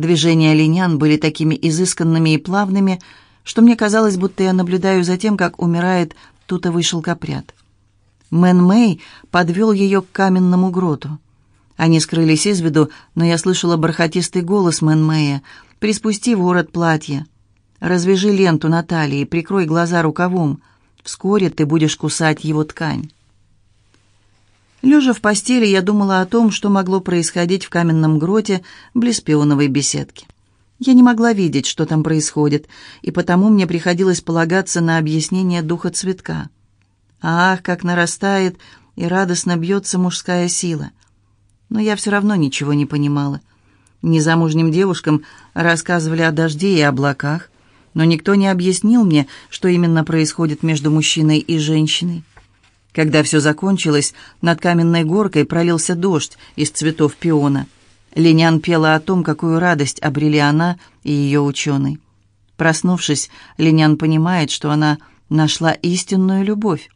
Движения линян были такими изысканными и плавными, что мне казалось, будто я наблюдаю за тем, как умирает тутовый шелкопряд. Мэн Мэй подвел ее к каменному гроту. Они скрылись из виду, но я слышала бархатистый голос Мэн Мэя. «Приспусти ворот платья. Развяжи ленту на талии, прикрой глаза рукавом. Вскоре ты будешь кусать его ткань». Лежа в постели, я думала о том, что могло происходить в каменном гроте близ пионовой беседки. Я не могла видеть, что там происходит, и потому мне приходилось полагаться на объяснение духа цветка. Ах, как нарастает и радостно бьется мужская сила! но я все равно ничего не понимала. Незамужним девушкам рассказывали о дожде и облаках, но никто не объяснил мне, что именно происходит между мужчиной и женщиной. Когда все закончилось, над каменной горкой пролился дождь из цветов пиона. Линян пела о том, какую радость обрели она и ее ученый. Проснувшись, Линян понимает, что она нашла истинную любовь.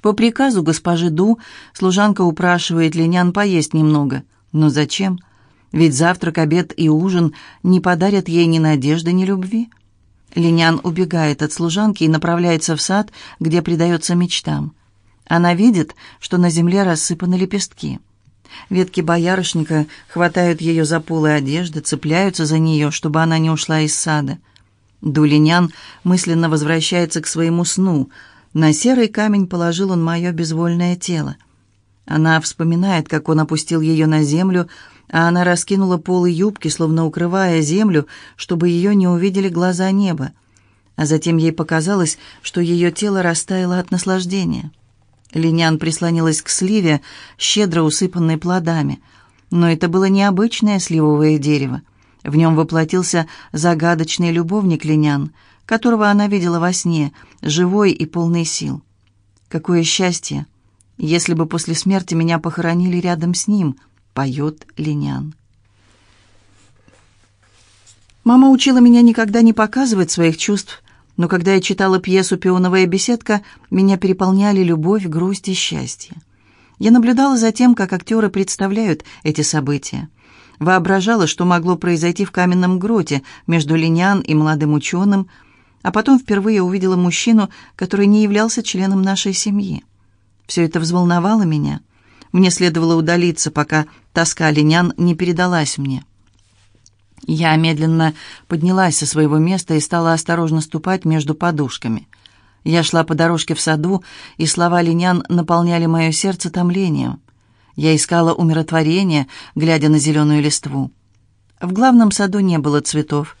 По приказу госпожи Ду служанка упрашивает Линян поесть немного. Но зачем? Ведь завтрак, обед и ужин не подарят ей ни надежды, ни любви. Линян убегает от служанки и направляется в сад, где предается мечтам. Она видит, что на земле рассыпаны лепестки. Ветки боярышника хватают ее за полы одежды, цепляются за нее, чтобы она не ушла из сада. Дулинян мысленно возвращается к своему сну — на серый камень положил он мое безвольное тело. Она вспоминает, как он опустил ее на землю, а она раскинула полы юбки, словно укрывая землю, чтобы ее не увидели глаза неба. А затем ей показалось, что ее тело растаяло от наслаждения. Линян прислонилась к сливе, щедро усыпанной плодами. Но это было необычное сливовое дерево. В нем воплотился загадочный любовник Линян — которого она видела во сне, живой и полный сил. Какое счастье, если бы после смерти меня похоронили рядом с ним, поет Линян. Мама учила меня никогда не показывать своих чувств, но когда я читала пьесу «Пионовая беседка», меня переполняли любовь, грусть и счастье. Я наблюдала за тем, как актеры представляют эти события. Воображала, что могло произойти в каменном гроте между Линян и молодым ученым – а потом впервые увидела мужчину, который не являлся членом нашей семьи. Все это взволновало меня. Мне следовало удалиться, пока тоска линян не передалась мне. Я медленно поднялась со своего места и стала осторожно ступать между подушками. Я шла по дорожке в саду, и слова линян наполняли мое сердце томлением. Я искала умиротворения, глядя на зеленую листву. В главном саду не было цветов.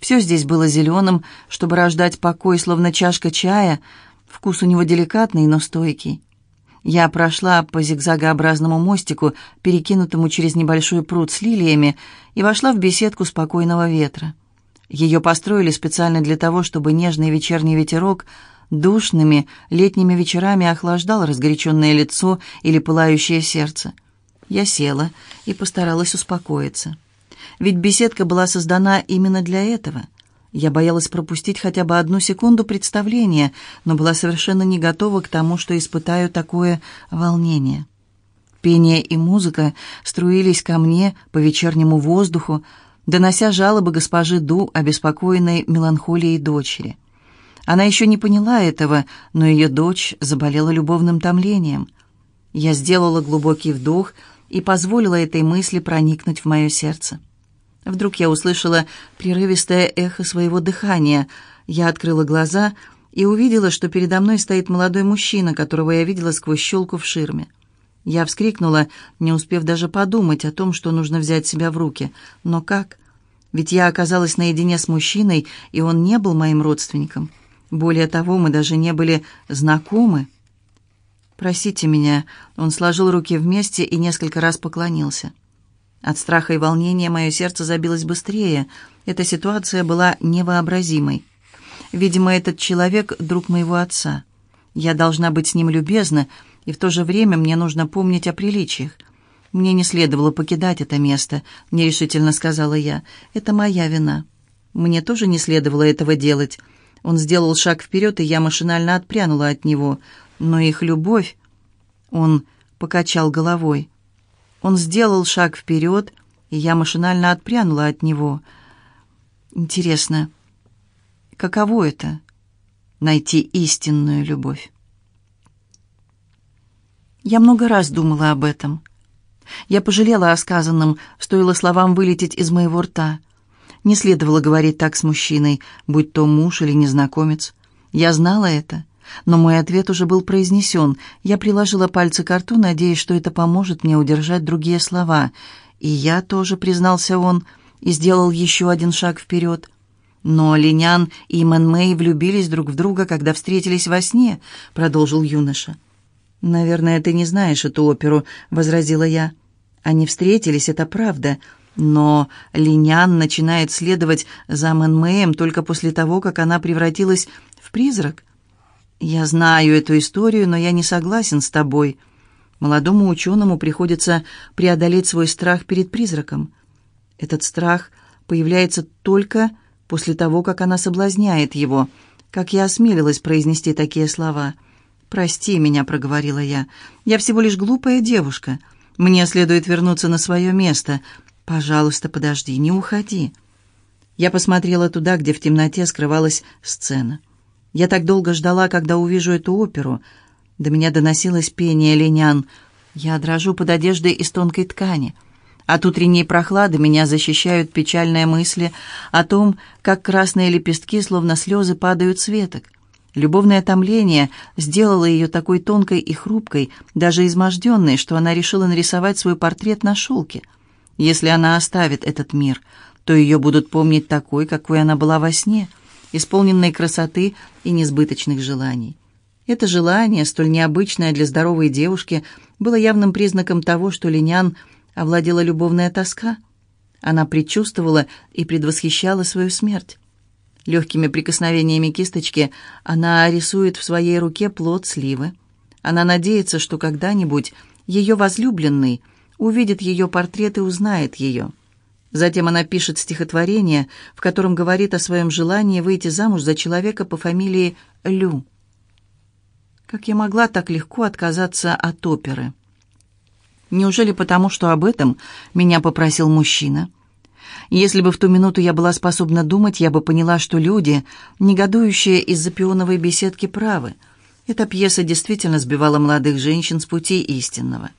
Все здесь было зеленым, чтобы рождать покой, словно чашка чая. Вкус у него деликатный, но стойкий. Я прошла по зигзагообразному мостику, перекинутому через небольшой пруд с лилиями, и вошла в беседку спокойного ветра. Ее построили специально для того, чтобы нежный вечерний ветерок душными летними вечерами охлаждал разгоряченное лицо или пылающее сердце. Я села и постаралась успокоиться. Ведь беседка была создана именно для этого. Я боялась пропустить хотя бы одну секунду представления, но была совершенно не готова к тому, что испытаю такое волнение. Пение и музыка струились ко мне по вечернему воздуху, донося жалобы госпожи Ду, обеспокоенной меланхолией дочери. Она еще не поняла этого, но ее дочь заболела любовным томлением. Я сделала глубокий вдох и позволила этой мысли проникнуть в мое сердце. Вдруг я услышала прерывистое эхо своего дыхания. Я открыла глаза и увидела, что передо мной стоит молодой мужчина, которого я видела сквозь щелку в ширме. Я вскрикнула, не успев даже подумать о том, что нужно взять себя в руки. Но как? Ведь я оказалась наедине с мужчиной, и он не был моим родственником. Более того, мы даже не были знакомы. «Простите меня», — он сложил руки вместе и несколько раз поклонился. От страха и волнения мое сердце забилось быстрее. Эта ситуация была невообразимой. Видимо, этот человек — друг моего отца. Я должна быть с ним любезна, и в то же время мне нужно помнить о приличиях. «Мне не следовало покидать это место», — нерешительно сказала я. «Это моя вина». Мне тоже не следовало этого делать. Он сделал шаг вперед, и я машинально отпрянула от него. Но их любовь... Он покачал головой. Он сделал шаг вперед, и я машинально отпрянула от него. Интересно, каково это — найти истинную любовь? Я много раз думала об этом. Я пожалела о сказанном, стоило словам вылететь из моего рта. Не следовало говорить так с мужчиной, будь то муж или незнакомец. Я знала это, но мой ответ уже был произнесен. Я приложила пальцы к рту, надеясь, что это поможет мне удержать другие слова. И я тоже, признался он, и сделал еще один шаг вперед. «Но Линян и Мэн Мэй влюбились друг в друга, когда встретились во сне», — продолжил юноша. «Наверное, ты не знаешь эту оперу», — возразила я. «Они встретились, это правда, но Линян начинает следовать за Мэн Мэем только после того, как она превратилась в призрак. Я знаю эту историю, но я не согласен с тобой. Молодому ученому приходится преодолеть свой страх перед призраком. Этот страх появляется только после того, как она соблазняет его. Как я осмелилась произнести такие слова? «Прости меня», — проговорила я. «Я всего лишь глупая девушка. Мне следует вернуться на свое место. Пожалуйста, подожди, не уходи». Я посмотрела туда, где в темноте скрывалась сцена. Я так долго ждала, когда увижу эту оперу. До меня доносилось пение линян. Я дрожу под одеждой из тонкой ткани. От утренней прохлады меня защищают печальные мысли о том, как красные лепестки, словно слезы, падают с веток. Любовное томление сделало ее такой тонкой и хрупкой, даже изможденной, что она решила нарисовать свой портрет на шелке. Если она оставит этот мир, то ее будут помнить такой, какой она была во сне, исполненной красоты и несбыточных желаний. Это желание, столь необычное для здоровой девушки, было явным признаком того, что Линян овладела любовная тоска. Она предчувствовала и предвосхищала свою смерть. Легкими прикосновениями кисточки она рисует в своей руке плод сливы. Она надеется, что когда-нибудь ее возлюбленный увидит ее портрет и узнает ее. Затем она пишет стихотворение, в котором говорит о своем желании выйти замуж за человека по фамилии Лю. Как я могла так легко отказаться от оперы? Неужели потому, что об этом меня попросил мужчина? Если бы в ту минуту я была способна думать, я бы поняла, что люди, негодующие из-за пионовой беседки, правы. Эта пьеса действительно сбивала молодых женщин с пути истинного.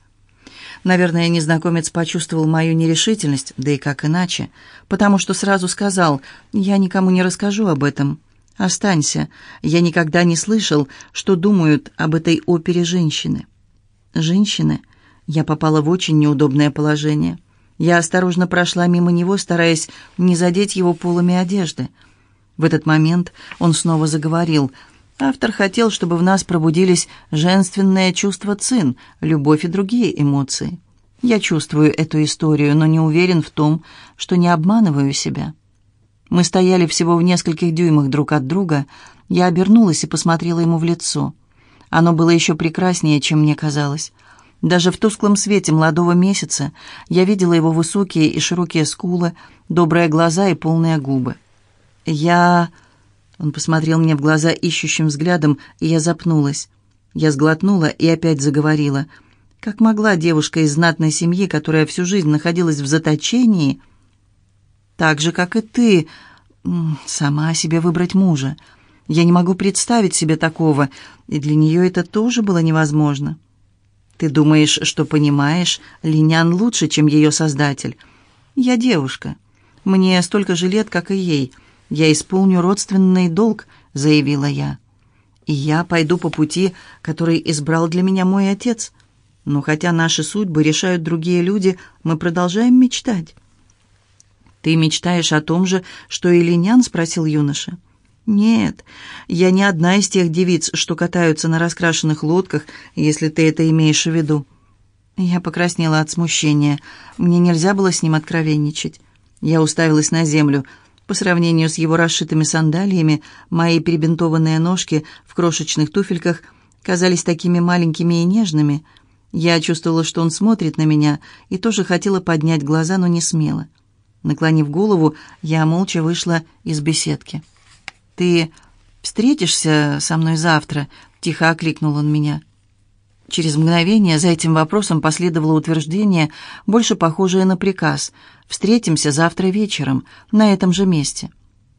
Наверное, незнакомец почувствовал мою нерешительность, да и как иначе, потому что сразу сказал, «Я никому не расскажу об этом». «Останься. Я никогда не слышал, что думают об этой опере женщины». «Женщины?» Я попала в очень неудобное положение. Я осторожно прошла мимо него, стараясь не задеть его полами одежды. В этот момент он снова заговорил. Автор хотел, чтобы в нас пробудились женственное чувство цин, любовь и другие эмоции. Я чувствую эту историю, но не уверен в том, что не обманываю себя. Мы стояли всего в нескольких дюймах друг от друга. Я обернулась и посмотрела ему в лицо. Оно было еще прекраснее, чем мне казалось. Даже в тусклом свете молодого месяца я видела его высокие и широкие скулы, добрые глаза и полные губы. Я... Он посмотрел мне в глаза ищущим взглядом, и я запнулась. Я сглотнула и опять заговорила. Как могла девушка из знатной семьи, которая всю жизнь находилась в заточении, так же, как и ты, сама себе выбрать мужа. Я не могу представить себе такого, и для нее это тоже было невозможно. Ты думаешь, что понимаешь Линян лучше, чем ее создатель? Я девушка. Мне столько же лет, как и ей. Я исполню родственный долг, заявила я. И я пойду по пути, который избрал для меня мой отец. Но хотя наши судьбы решают другие люди, мы продолжаем мечтать. «Ты мечтаешь о том же, что и Линян?» — спросил юноша. «Нет, я не одна из тех девиц, что катаются на раскрашенных лодках, если ты это имеешь в виду». Я покраснела от смущения. Мне нельзя было с ним откровенничать. Я уставилась на землю. По сравнению с его расшитыми сандалиями, мои перебинтованные ножки в крошечных туфельках казались такими маленькими и нежными. Я чувствовала, что он смотрит на меня, и тоже хотела поднять глаза, но не смела. Наклонив голову, я молча вышла из беседки. «Ты встретишься со мной завтра?» — тихо окликнул он меня. Через мгновение за этим вопросом последовало утверждение, больше похожее на приказ. «Встретимся завтра вечером, на этом же месте».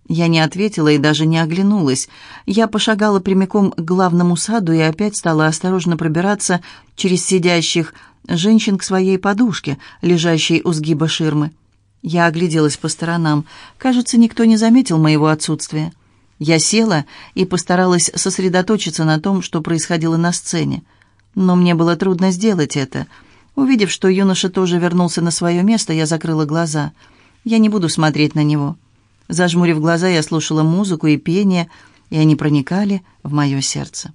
Я не ответила и даже не оглянулась. Я пошагала прямиком к главному саду и опять стала осторожно пробираться через сидящих женщин к своей подушке, лежащей у сгиба ширмы. Я огляделась по сторонам. Кажется, никто не заметил моего отсутствия. Я села и постаралась сосредоточиться на том, что происходило на сцене. Но мне было трудно сделать это. Увидев, что юноша тоже вернулся на свое место, я закрыла глаза. Я не буду смотреть на него. Зажмурив глаза, я слушала музыку и пение, и они проникали в мое сердце.